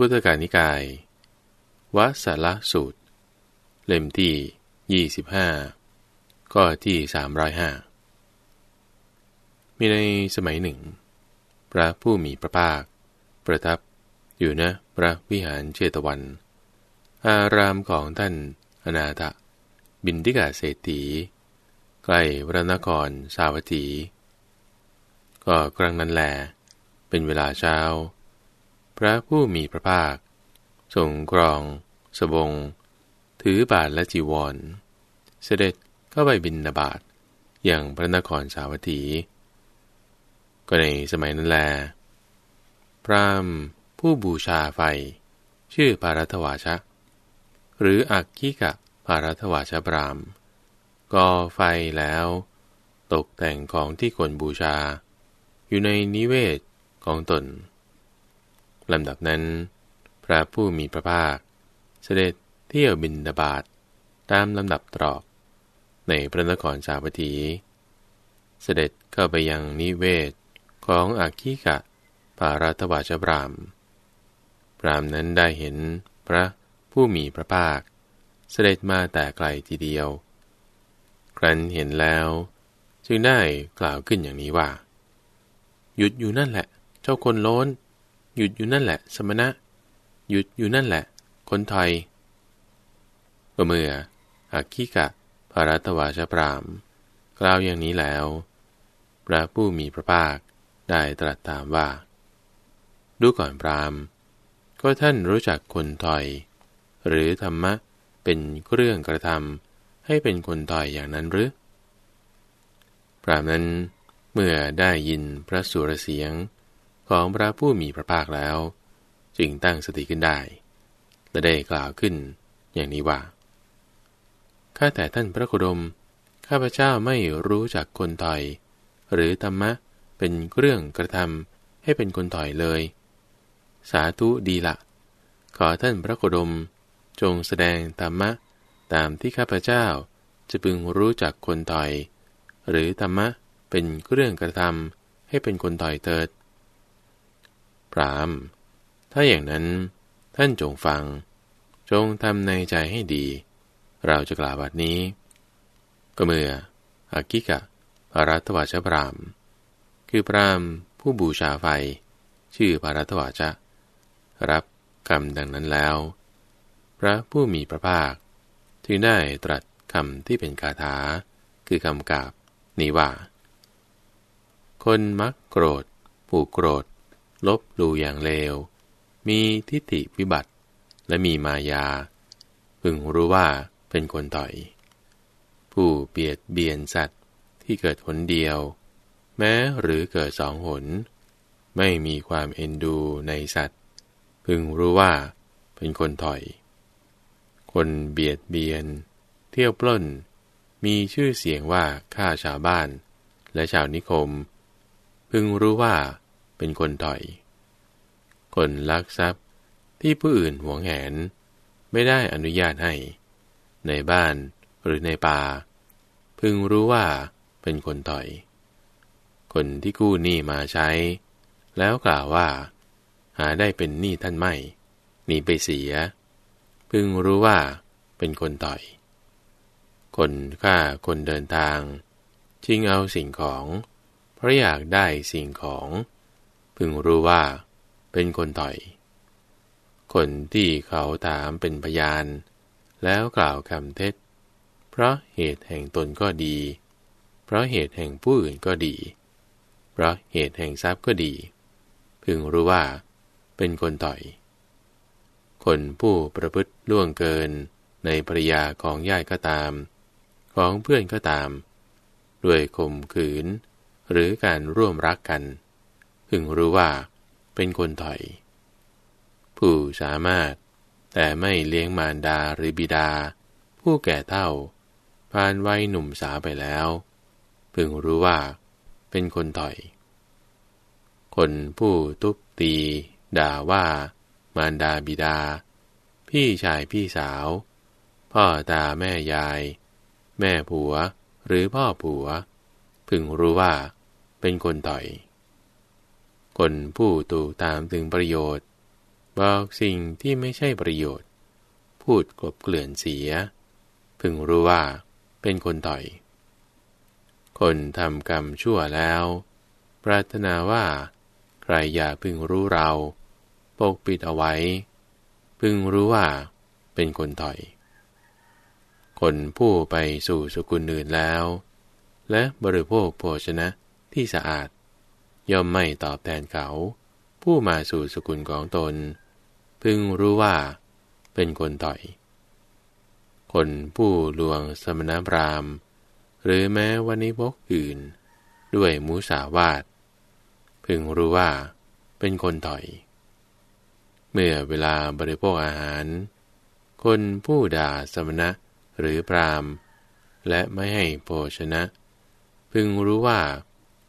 กุตการนิกายวัสละสูตร เล่มที่ 25 ก็ที่ 305 มีในสมัยหนึ่ง พระผู้มีพระภาค ประทับอยู่นะพระวิหารเชตวัน อารามของท่านอนาถบินทิกาเศรษฐีใกล้พระนครสาวัตถี ก็ครั้งนั้นแลเป็นเวลาเช้า พระผู้มีพระภาค ทรงกรอง สบง ถือบาทและจีวร เสด็จเข้าไปบินนาบาตอย่างพระนครสาวัตถี ก็ในสมัยนั้นแล พรามผู้บูชาไฟ ชื่อปารัตวาชะ หรืออักขิกะปารัตวาชะบรามก่อไฟแล้ว ตกแต่งของที่ควรบูชา อยู่ในนิเวศของตน ลำดับนั้น พระผู้มีพระภาค เสด็จเที่ยวบินดาบาตตามลำดับตรอก ในพระนครสาวัตถี เสด็จเข้าไปยังนิเวศของอาคีกะปารัตวาชบราม พรามนั้นได้เห็นพระผู้มีพระภาค เสด็จมาแต่ไกลทีเดียว ครั้นเห็นแล้ว จึงได้กล่าวขึ้นอย่างนี้ว่า หยุดอยู่นั่นแหละ เจ้าคนโล้น หยุดอยู่นั่นแหละ สมณะ หยุดอยู่นั่นแหละ คนไทยเมื่ออาคิกะภารัตวาชพราม กล่าวอย่างนี้แล้ว พระผู้มีพระภาคได้ตรัสตามว่า ดูก่อนพรามก็ท่านรู้จักคนถอย หรือธรรมะเป็นเครื่องกระทำให้เป็นคนถอยอย่างนั้นหรือ พรามนั้นเมื่อได้ยินพระสุรเสียง ของพระผู้มีพระภาคแล้ว จึงตั้งสติขึ้นได้ และได้กล่าวขึ้น อย่างนี้ว่าข้าแต่ท่านพระโคดม ข้าพเจ้าไม่รู้จักคนถอย หรือธรรมะเป็นเรื่องกระทำให้เป็นคนถอยเลย สาธุดีละ ขอท่านพระโคดม จงแสดงธรรมะตามที่ข้าพเจ้าจะพึงรู้จักคนต่อย หรือธรรมะเป็นเรื่องกระทำให้เป็นคนต่อยเติด รามถ้าอย่างนั้นท่านจงฟัง จงทำในใจให้ดี เราจะกล่าวบัดนี้ ก็เมื่ออากิกะปารัตวาชพรามคือพรามผู้บูชาไฟ ชื่อปารัตวาชะ รับคำดังนั้นแล้ว พระผู้มีพระภาคจึงได้ตรัสคำที่เป็นคาถา คือคำกาบนี้ว่า คนมักโกรธ ผูกโกรธ ลบดูอย่างเลว มีทิฏฐิวิบัติ และมีมายา พึงรู้ว่าเป็นคนต่อย ผู้เบียดเบียนสัตว์ที่เกิดหนเดียว แม้หรือเกิดสองหน ไม่มีความเอ็นดูในสัตว์ พึงรู้ว่าเป็นคนถอย คนเบียดเบียน เที่ยวปล้น มีชื่อเสียงว่าฆ่าชาวบ้าน และชาวนิคม พึงรู้ว่า เป็นคนถอย คนลักทรัพย์ที่ผู้อื่นหวงแหน ไม่ได้อนุญาตให้ ในบ้านหรือในป่า พึงรู้ว่าเป็นคนถอย คนที่กู้หนี้มาใช้ แล้วกล่าวว่า หาได้เป็นหนี้ท่านไม่หนีไปเสีย พึงรู้ว่าเป็นคนต่อย คนฆ่าคนเดินทางชิงเอาสิ่งของ เพราะอยากได้สิ่งของ พึงรู้ว่า เป็นคนต่อย คนที่เขาถามเป็นพยาน แล้วกล่าวคำเท็จ เพราะเหตุแห่งตนก็ดี เพราะเหตุแห่งผู้อื่นก็ดี เพราะเหตุแห่งทรัพย์ก็ดี พึงรู้ว่า เป็นคนต่อย คนผู้ประพฤติล่วงเกินในภริยาของญาติก็ตาม ของเพื่อนก็ตาม ด้วยข่มขืน หรือการร่วมรักกัน พึงรู้ว่า เป็นคนถอย ผู้สามารถ แต่ไม่เลี้ยงมารดาหรือบิดา ผู้แก่เท่า ผ่านวัยหนุ่มสาวไปแล้ว พึงรู้ว่า เป็นคนถอย คนผู้ทุบตี ด่าว่า มารดาบิดา พี่ชายพี่สาว พ่อตาแม่ยาย แม่ผัวหรือพ่อผัว พึงรู้ว่า เป็นคนต่อย คนผู้ตูตามถึงประโยชน์ บอกสิ่งที่ไม่ใช่ประโยชน์ พูดกลบเกลื่อนเสีย พึงรู้ว่าเป็นคนต่อย คนทำกรรมชั่วแล้ว ปรารถนาว่า ใครอย่าพึงรู้เราปกปิดเอาไว้ พึงรู้ว่าเป็นคนต่อย คนผู้ไปสู่สกุลอื่นแล้ว และบริโภคโภชนะที่สะอาด ย่อมไม่ตอบแทนเขา ผู้มาสู่สกุลของตน พึงรู้ว่า เป็นคนต่อย คนผู้ลวงสมณพราหมณ์ หรือแม้วันิพกอื่น ด้วยมุสาวาท พึงรู้ว่า เป็นคนต่อย เมื่อเวลาบริโภคอาหาร คนผู้ด่าสมณะหรือพรามและไม่ให้โภชนะ พึงรู้ว่า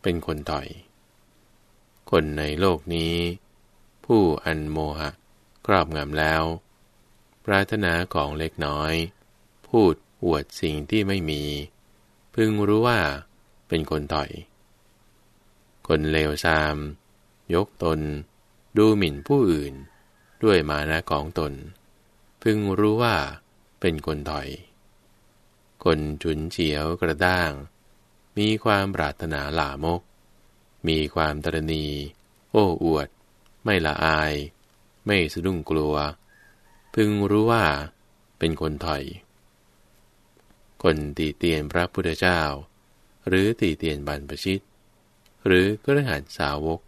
เป็นคนต่อย คนในโลกนี้ ผู้อันโมหะครอบงำแล้ว ปรารถนาของเล็กน้อย พูดอวดสิ่งที่ไม่มี พึงรู้ว่าเป็นคนต่อย คนเลวทราม ยกตน ดูหมิ่นผู้อื่น ด้วยมานะของตน พึงรู้ว่าเป็นคนต่อย คนจุนเฉียวกระด้าง มีความปรารถนาหลามก มีความตรณี โอ้อวด ไม่ละอาย ไม่สะดุ้งกลัว พึงรู้ว่าเป็นคนถอย คนตีเตียนพระพุทธเจ้า หรือตีเตียนบรรพชิต หรือกระหันสาวก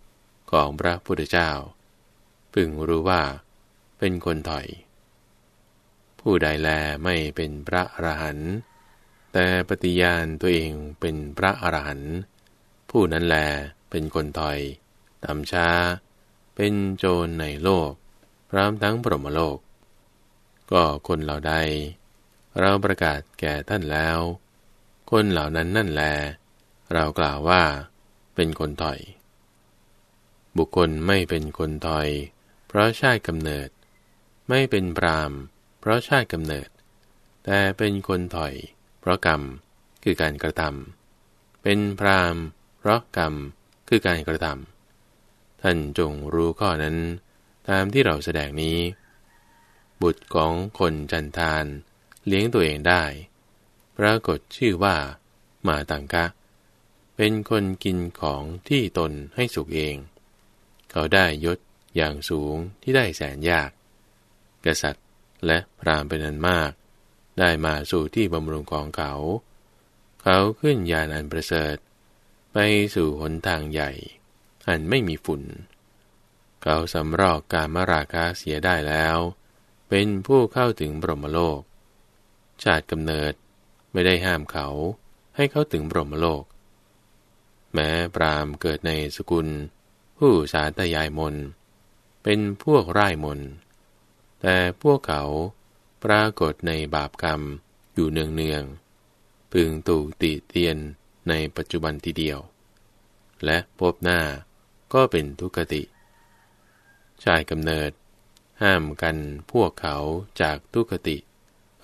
ของพระพุทธเจ้า พึงรู้ว่าเป็นคนถอย ผู้ใดแลไม่เป็นพระอรหันต์แต่ปฏิญาณตัวเองเป็นพระอรหันต์ผู้นั้นแล เป็นคนถอยตำช้า เป็นโจรในโลก พร้อมทั้งปรมโลก ก็คนเหล่าใด เราประกาศแก่ท่านแล้ว คนเหล่านั้นนั่นแล เรากล่าวว่า เป็นคนถอย บุคคลไม่เป็นคนถอย เพราะชาติกำเนิด ไม่เป็นพรามเพราะชาติกำเนิด แต่เป็นคนถอย เพราะกรรมคือการกระทำเป็นพรามเพราะกรรม คือการกระทำท่านจงรู้ข้อนั้น ตามที่เราแสดงนี้ บุตรของคนจันทานเลี้ยงตัวเองได้ ปรากฏชื่อว่า มาตังกะ เป็นคนกินของที่ตนให้สุกเอง เขาได้ยศอย่างสูงที่ได้แสนยาก กษัตริย์และพรามเป็นอันมาก ได้มาสู่ที่บำรุงของเขา เขาขึ้นยานอันประเสริฐ ไปสู่หนทางใหญ่ อันไม่มีฝุ่น เขาสำรอกการมราคาเสียได้แล้ว เป็นผู้เข้าถึงบรมโลก ชาติกำเนิดไม่ได้ห้ามเขาให้เข้าถึงบรมโลก แม้ปรามเกิดในสกุล ผู้สาตยายมน เป็นพวกร่ายมน แต่พวกเขาปรากฏในบาปกรรมอยู่เนืองๆพึงตูติเตียน ในปัจจุบันทีเดียว และพบหน้าก็เป็นทุกติ ชายกำเนิด ห้ามกันพวกเขาจากทุกติ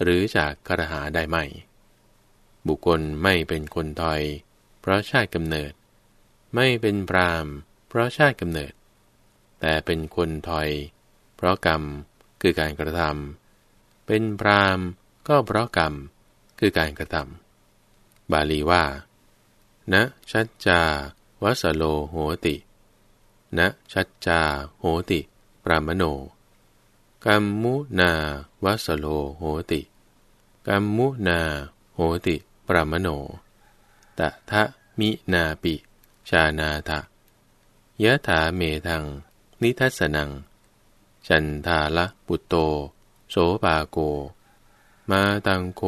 หรือจากกระหาได้ไหม บุคคลไม่เป็นคนทอย เพราะชาติกำเนิด ไม่เป็นพรามเพราะชาติกำเนิด แต่เป็นคนทอย เพราะกรรมคือการกระทำเป็นพรามก็เพราะกรรมคือการกระทำบาลีว่า ณชัจจาวัสโลโหติณชัจจาโหติ ปรามโนกัมมุนาวัสโลโหติกัมมุนาโหติ ปรามโน ตะทะมินาปิ ชานาทะยะถาเมทัง นิทัสนัง จันทาละปุตโต โสปาโก มาตังโค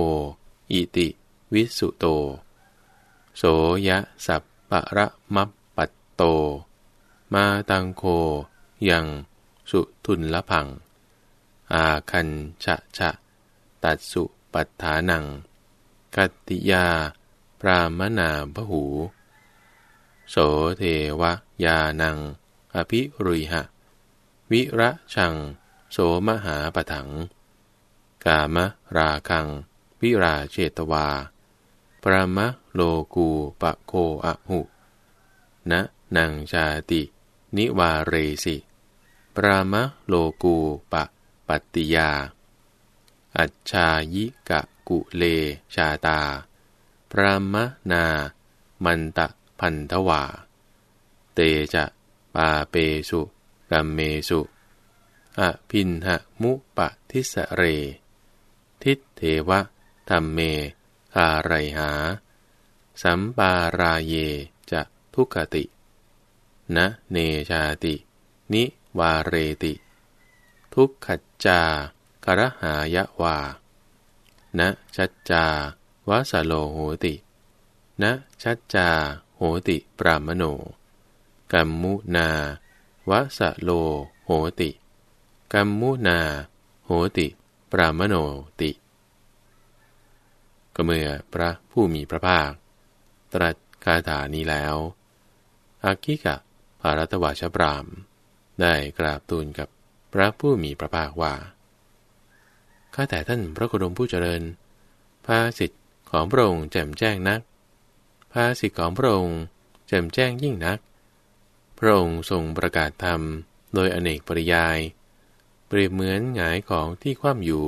อิติ วิสุโต โสยะสัพปะระมัปปัตโต มาตังโค ยัง สุทุนละพัง อาคันชะชะ ตัดสุปัฏฐานัง กัตติยา ปรามนาพหู โสเทวะยานัง อภิรุยหะ วิระชัง โสมหาปถัง กามราคัง วิราเจตวา ปรมะ โลกูปะโคอะหุณนางชาติ นิวาเรสิปรามะโลกูปะปัตติยา อัจชายิกะกุเลชาตา พรามะนา มันตะพันทวา เตจะปาเปสุกัมเมสุอพินหะมุปะทิสเร ทิเทวะธรรมเมคาไรหา สัมปาราเยจะทุกขติ นะเนชาติ นิวาเรติ ทุกขจากรหายะวา นะชัจจาวสโลโหติ นะชัจจาโหติปรามโน กัมมุนาวสโลโหติ กัมมุนา โหติ ปรามโนติ ก็เมื่อพระผู้มีพระภาค ตรัสคาถานี้แล้วอากิกะภารัตวาชบราม ได้กราบทูลกับพระผู้มีพระภาคว่า ข้าแต่ท่านพระโคดมผู้เจริญ ภาสิทธิ์ของพระองค์แจ่มแจ้งนัก ภาสิทธิ์ของพระองค์แจ่มแจ้งยิ่งนัก พระองค์ทรงประกาศธรรมโดยอเนกปริยาย เปรียบเหมือนหงายของที่คว่ำอยู่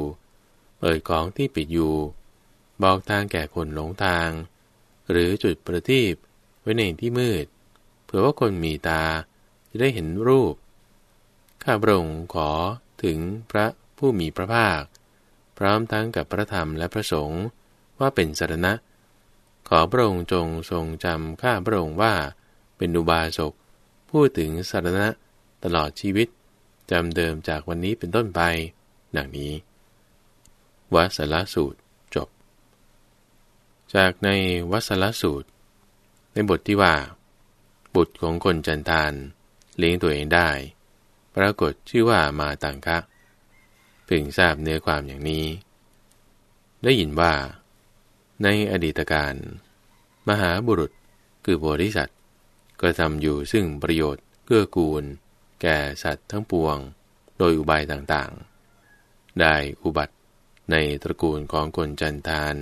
เปิดของที่ปิดอยู่ บอกทางแก่คนหลงทาง หรือจุดประทีปไว้ในที่มืด เผื่อว่าคนมีตาจะได้เห็นรูป ข้าพระองค์ขอถึงพระผู้มีพระภาค พร้อมทั้งกับพระธรรมและพระสงฆ์ว่าเป็นสารณะ ขอพระองค์จงทรงจำข้าพระองค์ว่าเป็นอุบาสกพูดถึงสารณะตลอดชีวิตจำเดิมจากวันนี้เป็นต้นไป ดังนี้วัสละสูตร จากในวัสลสูตร ในบทที่ว่า บุตรของคนจันทานเลี้ยงตัวเองได้ ปรากฏชื่อว่ามาตังคะพึงทราบเนื้อความอย่างนี้ ได้ยินว่า ในอดีตการ มหาบุรุษคือโพธิสัตว์ก็ทำอยู่ซึ่งประโยชน์เกื้อกูล แก่สัตว์ทั้งปวง โดยอุบายต่างๆ ได้อุบัติในตระกูลของคนจันทาน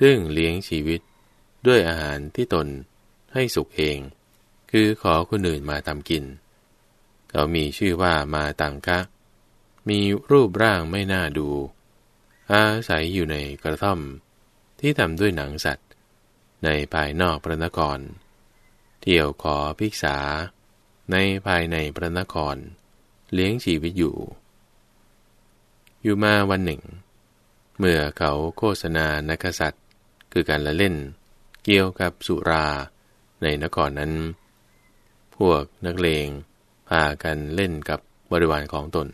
ซึ่งเลี้ยงชีวิตด้วยอาหารที่ตนให้สุกเอง คือขอคนอื่นมาทำกิน เขามีชื่อว่ามาตังคะ มีรูปร่างไม่น่าดู อาศัยอยู่ในกระท่อม ที่ทำด้วยหนังสัตว์ ในภายนอกพระนคร เที่ยวขอภิกษา ในภายในพระนคร เลี้ยงชีวิตอยู่ อยู่มาวันหนึ่ง เมื่อเขาโฆษณานักษัตริย คือการละเล่น เกี่ยวกับสุราในนครนั้น พวกนักเลงพากันเล่นกับบริวารของตน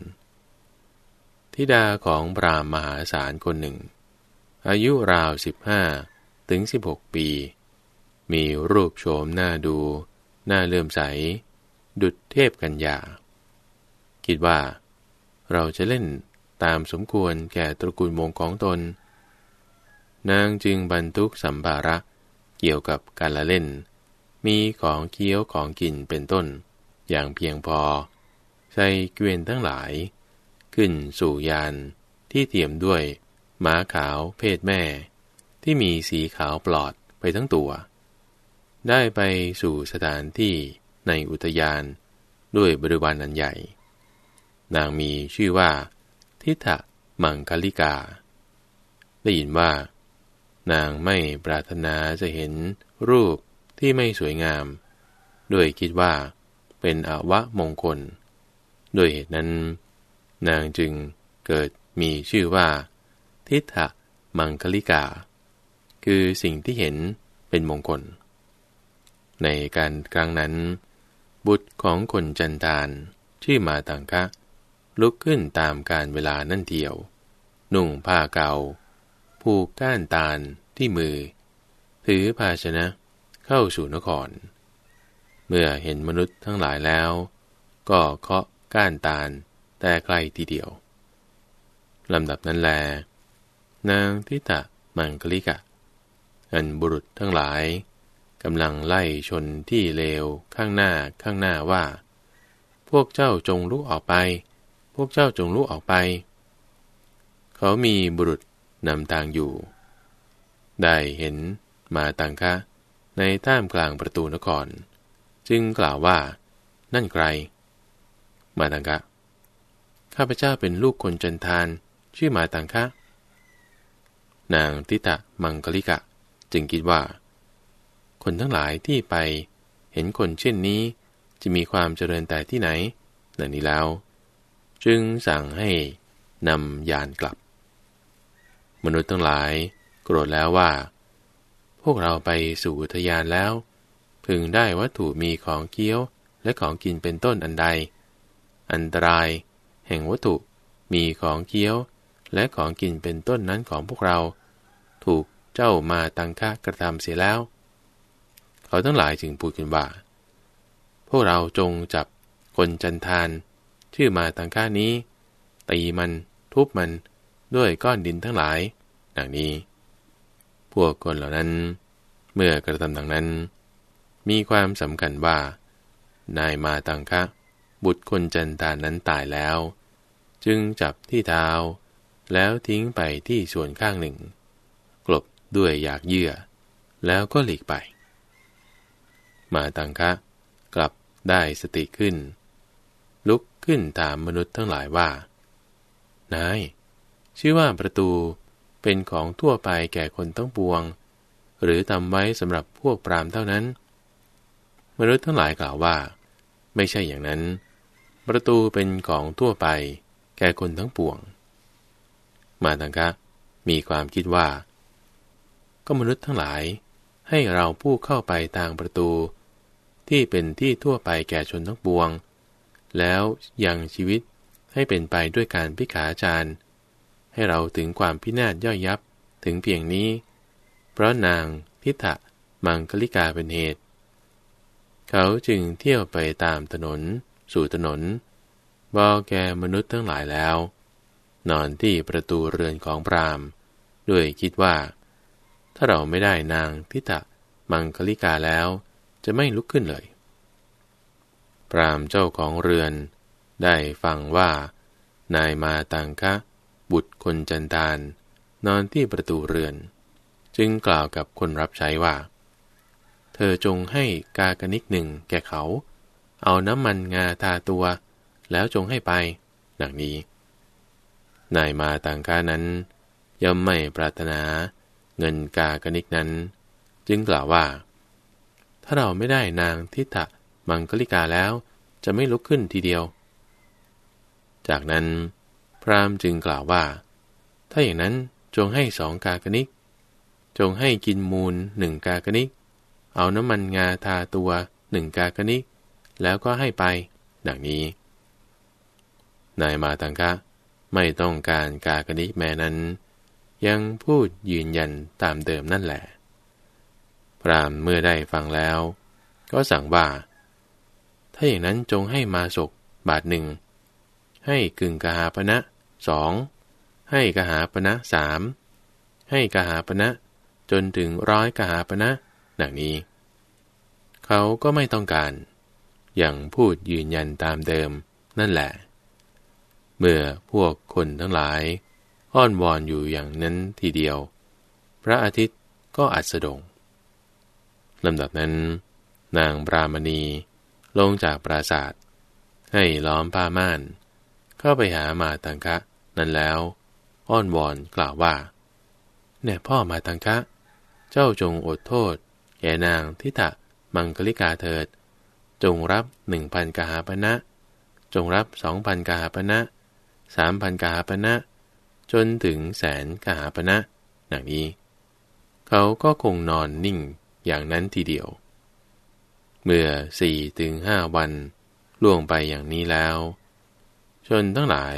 ธิดาของพรามมหาศาลคนหนึ่ง อายุราวสิบห้าถึงสิบหกปี มีรูปโฉมหน้าดูหน้าเลื่อมใส ดุดเทพกัญญา คิดว่า เราจะเล่นตามสมควรแก่ตระกูลวงของตน นางจึงบรรทุกสัมภาระ เกี่ยวกับการละเล่น มีของเคี้ยวของกินเป็นต้น อย่างเพียงพอ ใส่เกวียนทั้งหลาย ขึ้นสู่ยานที่เตรียมด้วยม้าขาวเพศแม่ ที่มีสีขาวปลอดไปทั้งตัว ได้ไปสู่สถานที่ในอุทยานด้วยบริวารนันใหญ่ นางมีชื่อว่า ทิฏะมังคลิกา ได้ยินว่า นางไม่ปรารถนาจะเห็นรูปที่ไม่สวยงาม ด้วยคิดว่าเป็นอวะมงคลโดยเหตุนั้น นางจึงเกิดมีชื่อว่า ทิฏฐมังคลิกา คือสิ่งที่เห็นเป็นมงคล ในการครั้งนั้น บุตรของคนจันทานชื่อมาตังคะ ลุกขึ้นตามการเวลานั่นเดียว นุ่งผ้าเก่า ผูกก้านตาลที่มือ ถือภาชนะเข้าสู่นคร เมื่อเห็นมนุษย์ทั้งหลายแล้ว ก็เคาะก้านตาลแต่ไกลทีเดียวลำดับนั้นแล นางทิตะมังคลิกะ อันบุรุษทั้งหลายกำลังไล่ชนที่เลวข้างหน้าข้างหน้าว่า พวกเจ้าจงลุกออกไป พวกเจ้าจงลุกออกไป เขามีบุรุษ นำทางอยู่ ได้เห็นมาตังคะในท่ามกลางประตูนคร จึงกล่าวว่า นั่นใคร มาตังคะข้าพเจ้าเป็นลูกคนจันทาน ชื่อมาตังคะ นางทิตะมังกลิกะ จึงคิดว่า คนทั้งหลายที่ไปเห็นคนเช่นนี้จะมีความเจริญแต่ที่ไหนดังนี้แล้ว จึงสั่งให้นำยานกลับ มนุษย์ทั้งหลาย โกรธแล้วว่า พวกเราไปสู่อุทยานแล้ว พึงได้วัตถุมีของเคี้ยวและของกินเป็นต้นอันใด อันตราย แห่งวัตถุมีของเคี้ยว และของกินเป็นต้นนั้นของพวกเรา ถูกเจ้ามาตังค่ากระทำเสียแล้ว เขาทั้งหลายจึงพูดกันว่า พวกเราจงจับคนจันทาน ชื่อมาตังค่านี้ตีมัน ทุบมัน ด้วยก้อนดินทั้งหลาย ดังนี้ พวกคนเหล่านั้น เมื่อกระทำดังนั้น มีความสำคัญว่า นายมาตังคะ บุตรคนจันทานั้นตายแล้ว จึงจับที่เท้า แล้วทิ้งไปที่ส่วนข้างหนึ่ง กลบด้วยอยากเยื่อ แล้วก็หลีกไป มาตังคะกลับได้สติขึ้น ลุกขึ้นถามมนุษย์ทั้งหลายว่า นาย ชื่อว่าประตูเป็นของทั่วไปแก่คนต้องปวง หรือทำไว้สำหรับพวกปรามเท่านั้น มนุษย์ทั้งหลายกล่าวว่า ไม่ใช่อย่างนั้น ประตูเป็นของทั่วไป แก่คนทั้งปวง มาตังคะมีความคิดว่า ก็มนุษย์ทั้งหลายให้เราผู้เข้าไปทางประตู ที่เป็นที่ทั่วไปแก่ชนทั้งปวง แล้วยังชีวิตให้เป็นไปด้วยการพิขาจาร ให้เราถึงความพินาศย่อยยับถึงเพียงนี้ เพราะนางทิฏะมังคลิกาเป็นเหตุ เขาจึงเที่ยวไปตามถนน สู่ถนนบอกแกมนุษย์ทั้งหลายแล้ว นอนที่ประตูเรือนของพรามด้วยคิดว่า ถ้าเราไม่ได้นางทิฏะมังคลิกาแล้วจะไม่ลุกขึ้นเลย พรามเจ้าของเรือนได้ฟังว่า นายมาตังคะ บุตรคนจันทาน นอนที่ประตูเรือน จึงกล่าวกับคนรับใช้ว่า เธอจงให้กากนิกหนึ่งแก่เขา เอาน้ำมันงาทาตัว แล้วจงให้ไปดังนี้ นายมาตังคะนั้น ย่อมไม่ปรารถนา เงินกากนิกนั้น จึงกล่าวว่า ถ้าเราไม่ได้นางทิฏะมังคลิกาแล้วจะไม่ลุกขึ้นทีเดียว จากนั้น พรามจึงกล่าวว่า ถ้าอย่างนั้นจงให้สองกากนิก จงให้กินมูลหนึ่งกากนิก เอาน้ำมันงาทาตัวหนึ่งกากนิก แล้วก็ให้ไป ดังนี้ นายมาตังคะไม่ต้องการกากนิกแม้นั้น ยังพูดยืนยันตามเดิมนั่นแหละ พรามเมื่อได้ฟังแล้ว ก็สั่งว่า ถ้าอย่างนั้นจงให้มาศกบาทหนึ่ง ให้กึ่งกาหาปณะ สองให้กหาปณะสามให้กหาปณะจนถึงร้อยกหาปณะดังนี้ เขาก็ไม่ต้องการ อย่างพูดยืนยันตามเดิมนั่นแหละ เมื่อพวกคนทั้งหลาย อ้อนวอนอยู่อย่างนั้นทีเดียว พระอาทิตย์ก็อัสดงลำดับนั้น นางปรามณีลงจากปราศาสตร์ให้ล้อมผ้าม่าน เข้าไปหามาตังคะ นั้นแล้ว อ้อนวอนกล่าวว่าเนี่ยพ่อมาตังคะ เจ้าจงอดโทษ แก่นางทิตะมังคลิกาเถิด จงรับหนึ่งพันกหาปณะจงรับสองพันกหาปณะสามพันกหาปณะจนถึงแสนกหาปณะดังนี้ เขาก็คงนอนนิ่งอย่างนั้นทีเดียว เมื่อสี่ถึงห้าวันล่วงไปอย่างนี้แล้ว ชนทั้งหลาย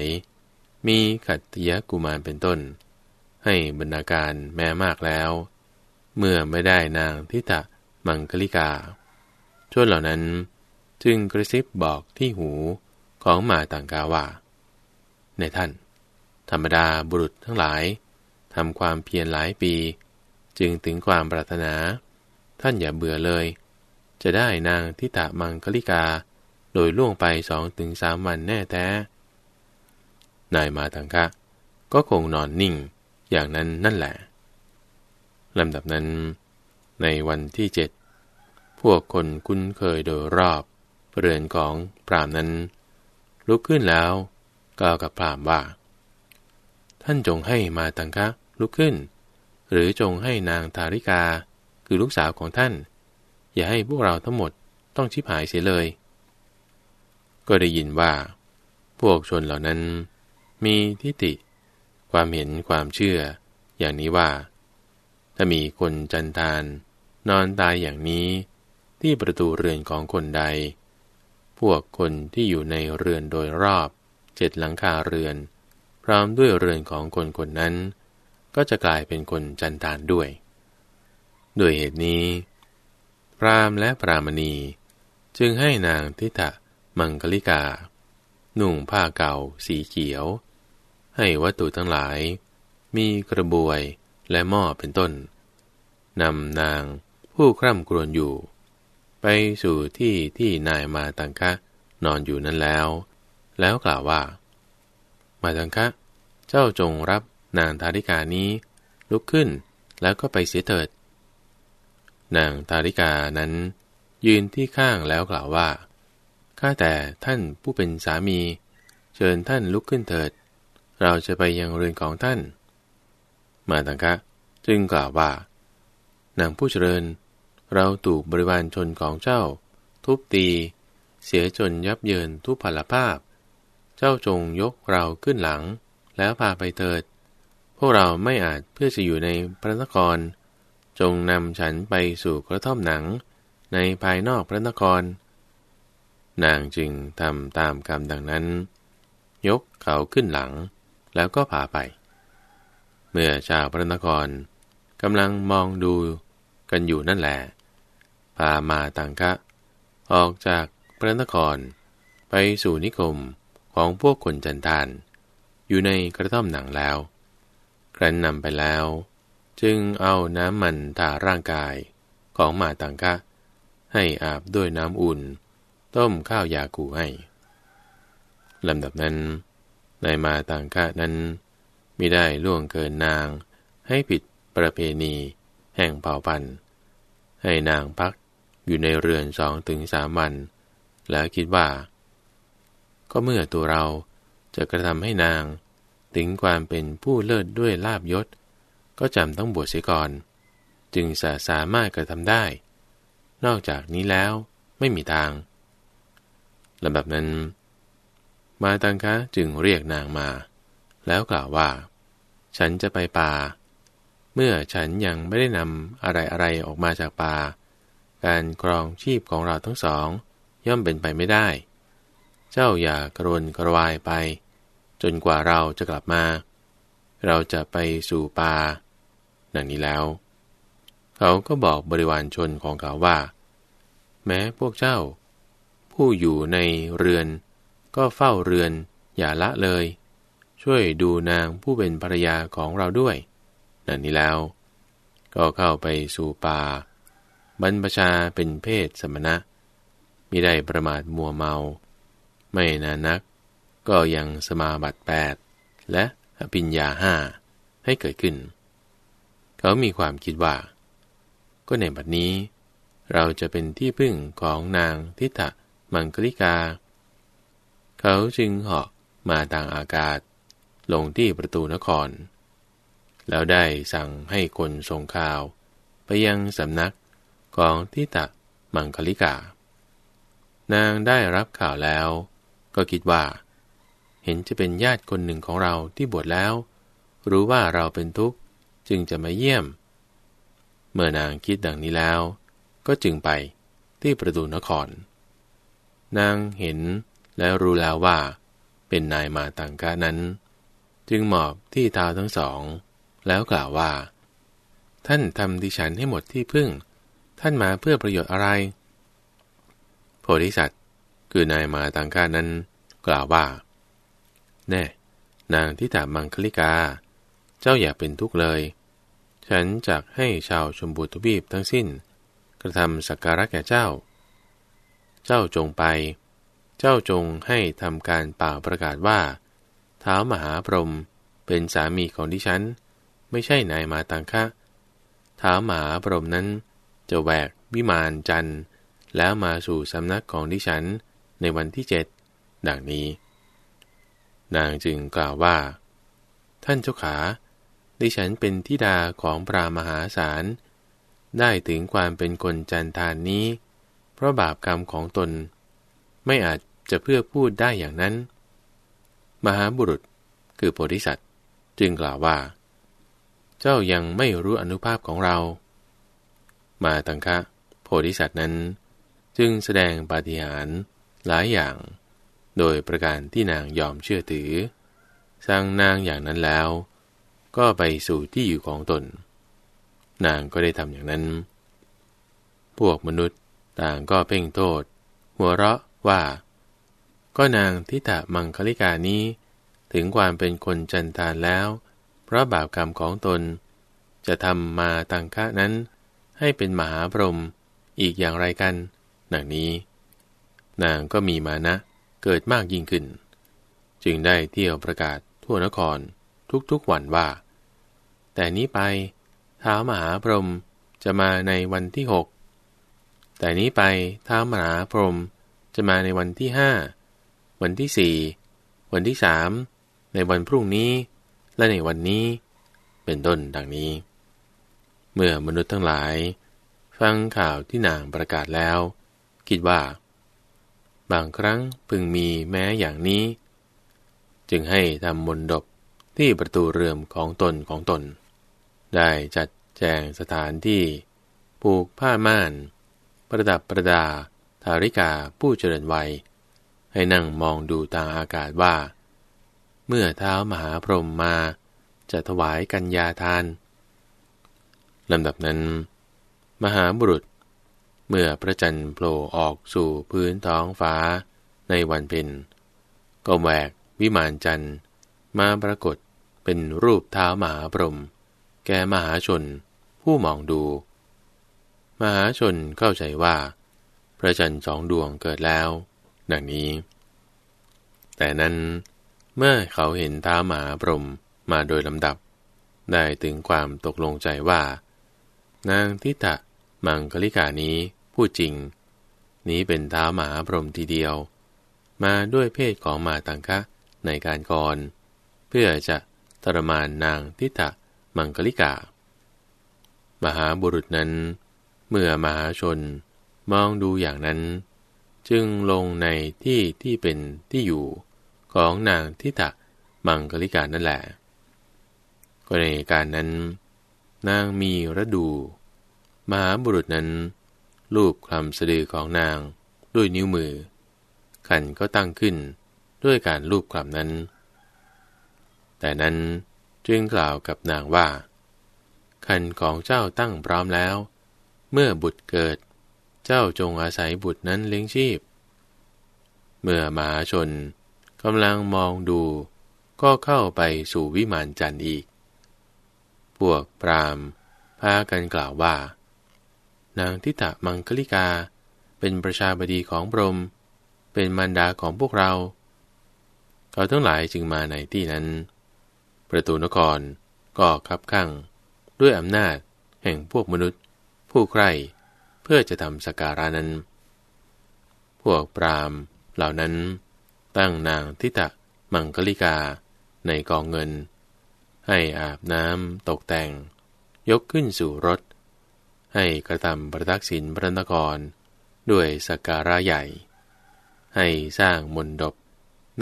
มีขัตติยกุมารเป็นต้น ให้บรรณาการแม้มากแล้ว เมื่อไม่ได้นางทิตะมังคลิกาชนเหล่านั้นจึงกระซิบบอกที่หูของมาต่างกาว่าในท่าน ธรรมดาบุรุษทั้งหลายทำความเพียรหลายปี จึงถึงความปรารถนา ท่านอย่าเบื่อเลย จะได้นางทิตามังคลิกา โดยล่วงไปสองถึงสามวันแน่แท้ นายมาทังคะ ก็คงนอนนิ่งอย่างนั้นนั่นแหละลำดับนั้น ในวันที่เจ็ดพวกคนคุ้นเคยโดยรอบเรือนของปรามนั้น ลุกขึ้นแล้วกล่าวกับพรามว่า ท่านจงให้มาตังคะลุกขึ้น หรือจงให้นางทาริกาคือลูกสาวของท่าน อย่าให้พวกเราทั้งหมดต้องชิบหายเสียเลย ก็ได้ยินว่า พวกชนเหล่านั้น มีทิฏฐิ ความเห็นความเชื่อ อย่างนี้ว่า ถ้ามีคนจันทานนอนตายอย่างนี้ ที่ประตูเรือนของคนใด พวกคนที่อยู่ในเรือนโดยรอบเจ็ดหลังคาเรือน พร้อมด้วยเรือนของคนคนนั้น ก็จะกลายเป็นคนจันทานด้วย ด้วยเหตุนี้ พรามและปรามณี จึงให้นางทิตะมังคลิกา นุ่งผ้าเก่าสีเขียว ให้วัตถุทั้งหลาย มีกระบวยและหม้อเป็นต้นนำนางผู้คร่ำกรวนอยู่ ไปสู่ที่ที่นายมาตังคะนอนอยู่นั้นแล้ว แล้วกล่าวว่า มาตังคะ เจ้าจงรับนางทาริกานี้ ลุกขึ้นแล้วก็ไปเสียเถิด นางทาริกานั้น ยืนที่ข้างแล้วกล่าวว่าข้าแต่ท่านผู้เป็นสามี เชิญท่านลุกขึ้นเถิด เราจะไปยังเรือนของท่าน มาตังคะจึงกล่าวว่านางผู้เจริญ เราถูกบริวารชนของเจ้า ทุบตี เสียจนยับเยินทุพพลภาพ เจ้าจงยกเราขึ้นหลัง แล้วพาไปเถิด พวกเราไม่อาจเพื่อจะอยู่ในพระนคร จงนำฉันไปสู่กระท่อมหนัง ในภายนอกพระนคร นางจึงทำตามคำดังนั้น ยกเขาขึ้นหลัง แล้วก็พาไป เมื่อชาวพระนครกำลังมองดูกันอยู่นั่นแหละพามาตังคะ ออกจากพระนคร ไปสู่นิคมของพวกคนจันทาน อยู่ในกระท่อมหนังแล้ว ครั้นนำไปแล้ว จึงเอาน้ำมันทาร่างกายของมาตังคะ ให้อาบด้วยน้ำอุ่น ต้มข้าวยากูให้ลำดับนั้น นายมาตังคะนั้นไม่ได้ล่วงเกินนาง ให้ผิดประเพณี แห่งเผ่าพันธุ์ ให้นางพักอยู่ในเรือนสองถึงสามวัน แล้วคิดว่า ก็เมื่อตัวเราจะกระทำให้นาง ถึงความเป็นผู้เลิศด้วยลาบยศ ก็จำต้องบวชเสียก่อน จึงสาสามารถกระทำได้ นอกจากนี้แล้วไม่มีทางลำดับนั้น มาตังคะจึงเรียกนางมา แล้วกล่าวว่า ฉันจะไปป่า เมื่อฉันยังไม่ได้นำอะไรอะไรออกมาจากป่า การครองชีพของเราทั้งสอง ย่อมเป็นไปไม่ได้ เจ้าอย่ากรนกระวายไป จนกว่าเราจะกลับมา เราจะไปสู่ป่าดังนี้แล้ว เขาก็บอกบริวารชนของเขาว่า แม้พวกเจ้า ผู้อยู่ในเรือน ก็เฝ้าเรือน อย่าละเลย ช่วยดูนางผู้เป็นภรรยาของเราด้วย นั่นนี้แล้ว ก็เข้าไปสู่ป่า บรรพชาเป็นเพศสมณะมิได้ประมาทมัวเมา ไม่นานนัก ก็ยังสมาบัติแปดและอภิญญาห้าให้เกิดขึ้น เขามีความคิดว่า ก็ในบัดนี้ เราจะเป็นที่พึ่งของนางทิฏฐมังกลิกา เขาจึงเหาะมาต่างอากาศ ลงที่ประตูนคร แล้วได้สั่งให้คนส่งข่าว ไปยังสำนักของทิตะมังคลิกา นางได้รับข่าวแล้ว ก็คิดว่า เห็นจะเป็นญาติคนหนึ่งของเราที่บวชแล้ว รู้ว่าเราเป็นทุกข์จึงจะมาเยี่ยม เมื่อนางคิดดังนี้แล้ว ก็จึงไปที่ประตูนคร นางเห็น และรู้แล้วว่า เป็นนายมาตังกะนั้น จึงหมอบที่เท้าทั้งสอง แล้วกล่าวว่า ท่านทำดิฉันให้หมดที่พึ่ง ท่านมาเพื่อประโยชน์อะไร โพธิสัตว์คือนายมาตังกานั้น กล่าวว่า แน่ นางทิฏฐามังคลิกา เจ้าอย่าเป็นทุกข์เลย ฉันจักให้ชาวชมพูทวีปทั้งสิ้น กระทำสักการะแก่เจ้า เจ้าจงไป เจ้าจงให้ทำการเป่าประกาศว่า เท้ามหาพรหมเป็นสามีของดิฉัน ไม่ใช่นายมาตังคะท้าวหมาพรมนั้น จะแหวกวิมานจันทร์ แล้วมาสู่สำนักของดิฉันในวันที่เจ็ดดังนี้ นางจึงกล่าวว่า ท่านเจ้าขา ดิฉันเป็นทิดาของพระมหาศาลได้ถึงความเป็นคนจันทานนี้ เพราะบาปกรรมของตน ไม่อาจ จะเพื่อพูดได้อย่างนั้น มหาบุรุษคือโพธิสัตว์จึงกล่าวว่า เจ้ายังไม่รู้อนุภาพของเรา มาตังคะ โพธิสัตว์นั้น จึงแสดงปาฏิหาริย์หลายอย่าง โดยประการที่นางยอมเชื่อถือ สร้างนางอย่างนั้นแล้ว ก็ไปสู่ที่อยู่ของตน นางก็ได้ทำอย่างนั้น พวกมนุษย์ต่างก็เพ่งโทษ หัวเราะว่า ก็นางทิฏฐมังคลิกานี้ ถึงความเป็นคนจันทานแล้ว เพราะบาปกรรมของตน จะทำมาตังคะนั้น ให้เป็นมหาพรหมอีกอย่างไรกันหนังนี้ นางก็มีมานะเกิดมากยิ่งขึ้น จึงได้เที่ยวประกาศทั่วนครทุกๆวันว่า แต่นี้ไปท้ามหาพรหมจะมาในวันที่หกแต่นี้ไปท้ามหาพรหมจะมาในวันที่ห้า วันที่สี่วันที่สามในวันพรุ่งนี้ และในวันนี้ เป็นต้นดังนี้ เมื่อมนุษย์ทั้งหลาย ฟังข่าวที่นางประกาศแล้ว คิดว่า บางครั้งพึงมีแม้อย่างนี้ จึงให้ทำมนดบที่ประตูเรือนของตนของตน ได้จัดแจงสถานที่ปลูกผ้าม่าน ประดับประดา ธาริกาผู้เจริญวัย ให้นั่งมองดูทางอากาศว่า เมื่อเท้ามหาพรหมมาจะถวายกัญญาทานลำดับนั้น มหาบุรุษ เมื่อพระจันทร์โผล่ออกสู่พื้นท้องฟ้าในวันเพ็ญก็แหวกวิมานจันทร์มาปรากฏเป็นรูปเท้ามหาพรหมแก่มหาชนผู้มองดู มหาชนเข้าใจว่า พระจันทร์สองดวงเกิดแล้ว ดังนี้ แต่นั้นเมื่อเขาเห็นท้าหมาพรมมาโดยลำดับ ได้ถึงความตกลงใจว่า นางทิตะมังคลิกานี้พูดจริง นี้เป็นท้าหมาพรมทีเดียว มาด้วยเพศของมาตังคะในการก่อน เพื่อจะทรมานนางทิตะมังคลิกา มหาบุรุษนั้น เมื่อมหาชนมองดูอย่างนั้น จึงลงในที่ที่เป็นที่อยู่ของนางทิตะมังคลิกานั่นแหละ ก็ในการนั้น นางมีระดู มหาบุรุษนั้นลูบคลำสะดือของนางด้วยนิ้วมือ ขันก็ตั้งขึ้นด้วยการลูบคลำนั้น แต่นั้นจึงกล่าวกับนางว่า ขันของเจ้าตั้งพร้อมแล้ว เมื่อบุตรเกิด เจ้าจงอาศัยบุตรนั้นเลี้ยงชีพ เมื่อมหาชนกำลังมองดู ก็เข้าไปสู่วิมานจันทร์อีก พวกพรามพากันกล่าวว่า นางทิตะมังคลิกา เป็นประชาบดีของพรม เป็นมารดาของพวกเรา เขาทั้งหลายจึงมาในที่นั้น ประตูนครก็คับข้างด้วยอำนาจแห่งพวกมนุษย์ ผู้ใคร่ เพื่อจะทำสการานั้น พวกปรามเหล่านั้น ตั้งนางทิตะมังคลิกาในกองเงิน ให้อาบน้ำตกแต่ง ยกขึ้นสู่รถ ให้กระทำประทักษิณพระนคร ด้วยสการะใหญ่ ให้สร้างมนดบ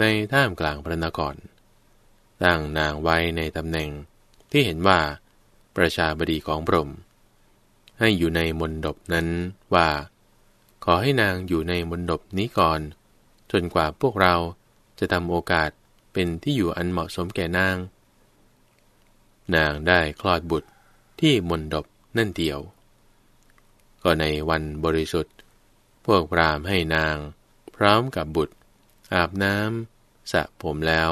ในท่ามกลางพระนครตั้งนางไว้ในตำแหน่งที่เห็นว่าประชาบดีของพรหม ให้อยู่ในมนดบนั้นว่า ขอให้นางอยู่ในมนดบนี้ก่อน จนกว่าพวกเราจะทำโอกาสเป็นที่อยู่อันเหมาะสมแก่นาง นางได้คลอดบุตรที่มนดบนั่นเดียว ก็ในวันบริสุทธิ์ พวกพรามให้นาง พร้อมกับบุตร อาบน้ำสระผมแล้ว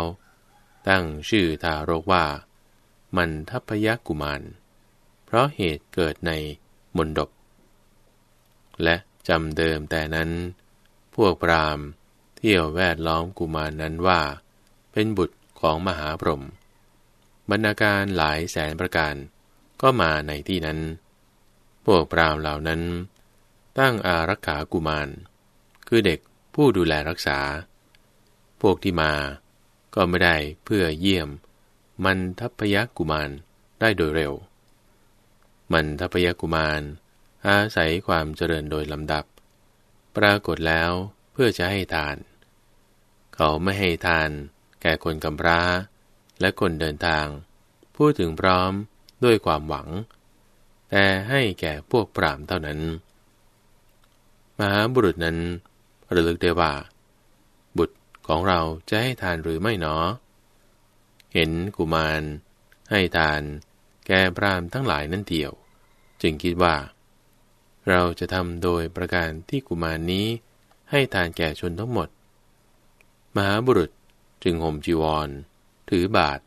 ตั้งชื่อทารกว่า มันทัพยกุมาร เพราะเหตุเกิดใน มนดบ และจำเดิมแต่นั้น พวกพรามเที่ยวแวดล้อมกุมารนนั้นว่า เป็นบุตรของมหาพรหมบรรณาการหลายแสนประการก็มาในที่นั้น พวกพรามเหล่านั้น ตั้งอารักขากุมาร คือเด็กผู้ดูแลรักษา พวกที่มาก็ไม่ได้เพื่อเยี่ยม มันทัพยกุมารได้โดยเร็ว มันทัพยกุมาร อาศัยความเจริญโดยลำดับ ปรากฏแล้วเพื่อจะให้ทาน เขาไม่ให้ทาน แก่คนกำพร้า และคนเดินทาง พูดถึงพร้อมด้วยความหวัง แต่ให้แก่พวกปรามเท่านั้น มหาบุรุษนั้นระลึกได้ว่า บุตรของเราจะให้ทานหรือไม่หนอ เห็นกุมาร ให้ทาน แก่พรามทั้งหลายนั่นเดียว จึงคิดว่า เราจะทำโดยประการที่กุมารนี้ให้ทานแก่ชนทั้งหมด มหาบุรุษจึงห่มจีวร ถือบาท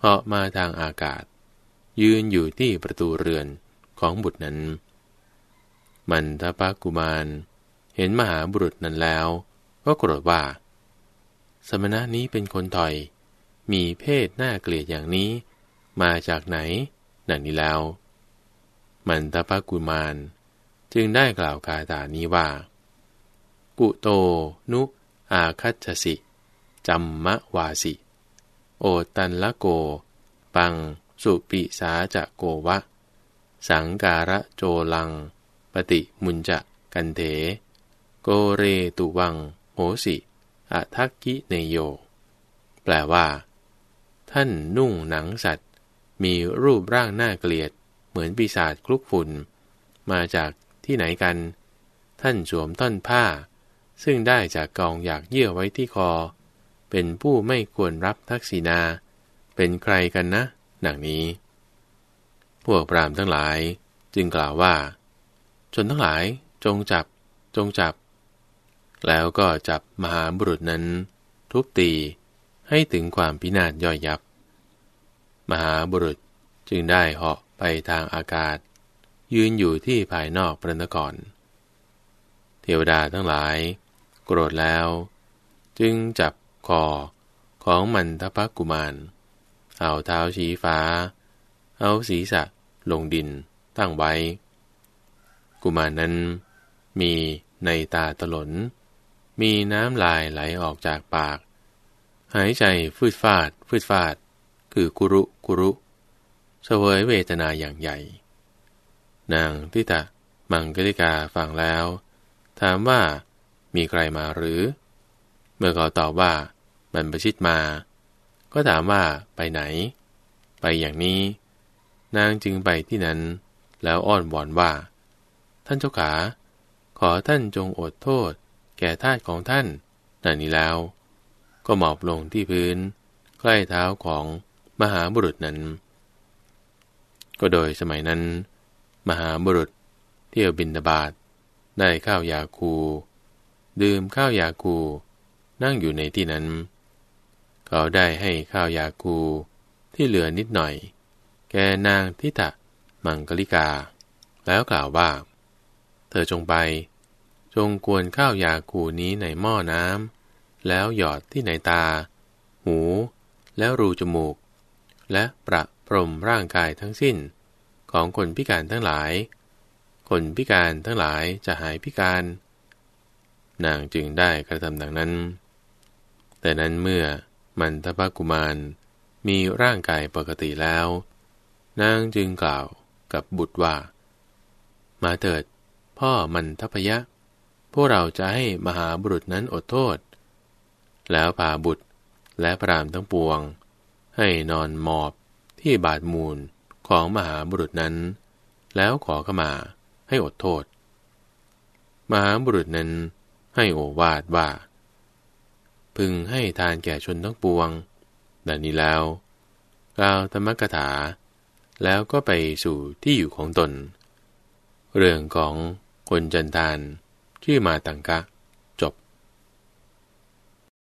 เหาะมาทางอากาศ ยืนอยู่ที่ประตูเรือนของบุตรนั้น มันทปกุมาร เห็นมหาบุรุษนั้นแล้ว ก็โกรธว่า สมณะนี้เป็นคนถอย มีเพศหน้าเกลียดอย่างนี้ มาจากไหน นังนี้แล้ว มันตปกุมาร จึงได้กล่าวคาถานี้ว่า กุโตนุอาคัตสิจัมมะวาสิ โอตันละโก ปังสุปิสาจะโกวะ สังการะโจลัง ปฏิมุญจะกันเถ โกเรตุวังโหสิอะทักกิเนโย แปลว่า ท่านนุ่งหนังสัตว์ มีรูปร่างน่าเกลียด เหมือนปีศาจคลุกฝุ่น มาจากที่ไหนกัน ท่านสวมต้นผ้า ซึ่งได้จากกองอยากเยื่อไว้ที่คอ เป็นผู้ไม่ควรรับทักษิณา เป็นใครกันนะดังนี้ พวกปรามทั้งหลาย จึงกล่าวว่า ชนทั้งหลาย จงจับ จงจับ แล้วก็จับมหาบุรุษนั้น ทุบตีให้ถึงความพินาศย่อยยับ มหาบุรุษจึงได้เหาะ ไปทางอากาศ ยืนอยู่ที่ภายนอกพระนคร เทวดาทั้งหลาย โกรธแล้ว จึงจับคอของมันทพกุมาร เอาเท้าชี้ฟ้า เอาศีรษะลงดินตั้งไว้ กุมารนั้นมีในตาตลน มีน้ำลายไหลออกจากปาก หายใจฟืดฟาดฟืดฟาด คือกุรุกุรุ เสวยเวทนาอย่างใหญ่ นางทิตะมังกลิกาฟังแล้ว ถามว่ามีใครมาหรือ เมื่อเขาตอบว่าบรรพชิตมา ก็ถามว่าไปไหน ไปอย่างนี้ นางจึงไปที่นั้น แล้วอ้อนวอนว่า ท่านเจ้าขา ขอท่านจงอดโทษ แก่ทาสของท่านนั่นนี้แล้ว ก็หมอบลงที่พื้น ใกล้เท้าของมหาบุรุษนั้น ก็โดยสมัยนั้น มหาบุรุษ เที่ยวบินดาบาดได้ข้าวยาคู ดื่มข้าวยาคู นั่งอยู่ในที่นั้น เขาได้ให้ข้าวยาคูที่เหลือนิดหน่อย แกนางทิตะมังกลิกา แล้วกล่าวว่า เธอจงไป จงกวนข้าวยาคูนี้ในหม้อน้ำแล้วหยอดที่ไหนตา หู แล้วรูจมูก และประ พรมร่างกายทั้งสิ้นของคนพิการทั้งหลาย คนพิการทั้งหลายจะหายพิการ นางจึงได้กระทำดังนั้น แต่นั้นเมื่อมันทพกุมารมีร่างกายปกติแล้ว นางจึงกล่าวกับบุตรว่า มาเถิด พ่อมันทพยะ พวกเราจะให้มหาบุรุษนั้นอดโทษ แล้วพาบุตรและพรามทั้งปวง ให้นอนหมอบ ที่บาดมูลของมหาบุรุษนั้น แล้วขอขมาให้อดโทษ มหาบุรุษนั้นให้โอวาดว่า พึงให้ทานแก่ชนทั้งปวงดังนี้แล้วกล่าวธรรมกถา แล้วก็ไปสู่ที่อยู่ของตน เรื่องของคนจันทานชื่อมาตังกะ